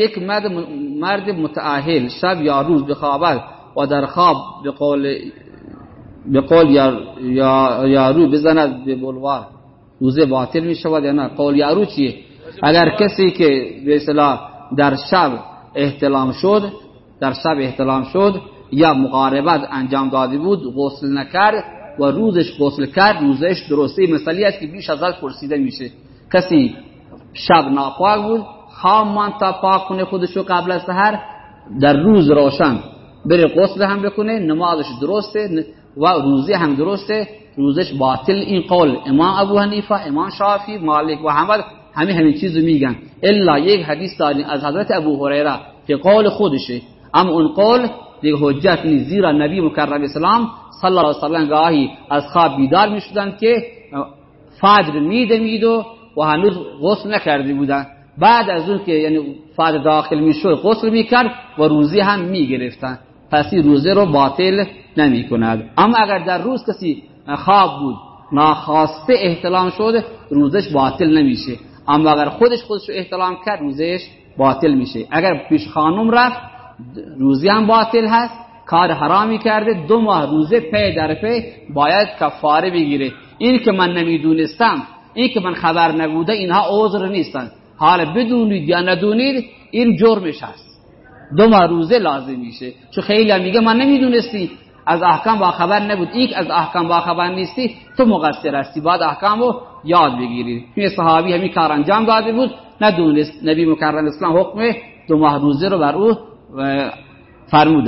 یک مرد مرد متعاهل شب یا روز بخوابد و در خواب به قول به قول یا یارو بزند به بلوار. روزه باطل می شود یا نه؟ قول یارو چیه اگر کسی که به اصطلاح در شب احتلام شد در شب احتلام شد یا مقاربت انجام داده بود غسل نکرد و روزش غسل کرد روزش درسته مسئله است که بیش از پرسیده میشه. کسی شب ناپاک بود خواهم تا پاک کنه خودشو قبل از سحر در روز روشن بره غسل هم بکنه نمازش درسته و روزی هم درسته. روزش باطل این قول. امام ابو حنیفه امام شافی مالک و حمد همه همین چیزو میگن. الا یک حدیث داریم از حضرت ابو هریره که قول خودشه. اما اون قول دیگه حجت نیست. زیرا نبی مکرم اسلام صلی الله علیه وسلم گاهی از خواب بیدار می‌شدن که فجر میدمید و و هنوز غسل نکرده بودن بعد از اون که یعنی فجر داخل می‌شد غسل می‌کرد و روزی هم می‌گرفتن. پس این روزه رو باطل نمی کند اما اگر در روز کسی خواب بود ناخواسته احتلام شد روزش باطل نمیشه. اما اگر خودش خودش رو احتلام کرد روزش باطل میشه. اگر پیش خانم رفت روزی هم باطل هست. کار حرامی کرده دو ماه روزه پی در پی باید کفاره بگیره. این که من نمی‌دونستم این که من خبر نبوده اینها عذر نیستن. حالا بدونید یا ندونید این جرمش هست. دو ماه روزه لازم میشه. چون خیلی میگه من نمی‌دونستی. از احکام با خبر نبود. این از احکام با خبر نیستی. تو مقصر هستی. بعد احکام یاد بگیری. این صحابی همین کار انجام داده بود. ندونست. نبی مکرم اسلام حکم دو ماه روزه رو بر او فرمود.